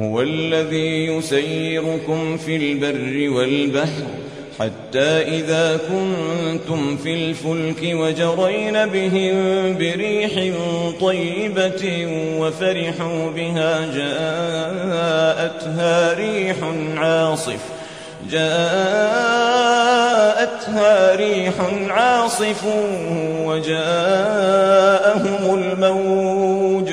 هو الذي يسيركم في البر والبحر حتى إذا كنتم في الفلك وجرين بهم بريح طيبة وفرحوا بها جاءتها ريح عاصف جاءتها ريح عاصف وجاءهم الموج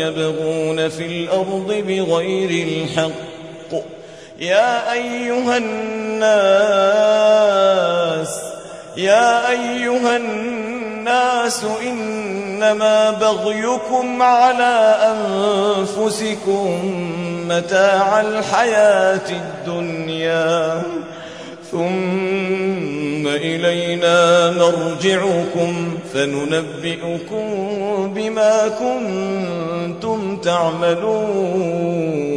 يبغون في الأرض بغير الحق. يا أيها الناس يا أيها الناس إنما بغيكم على أنفسكم متاع الحياة الدنيا. ثم إلينا مرجعكم فننبئكم بما كنتم تعملون.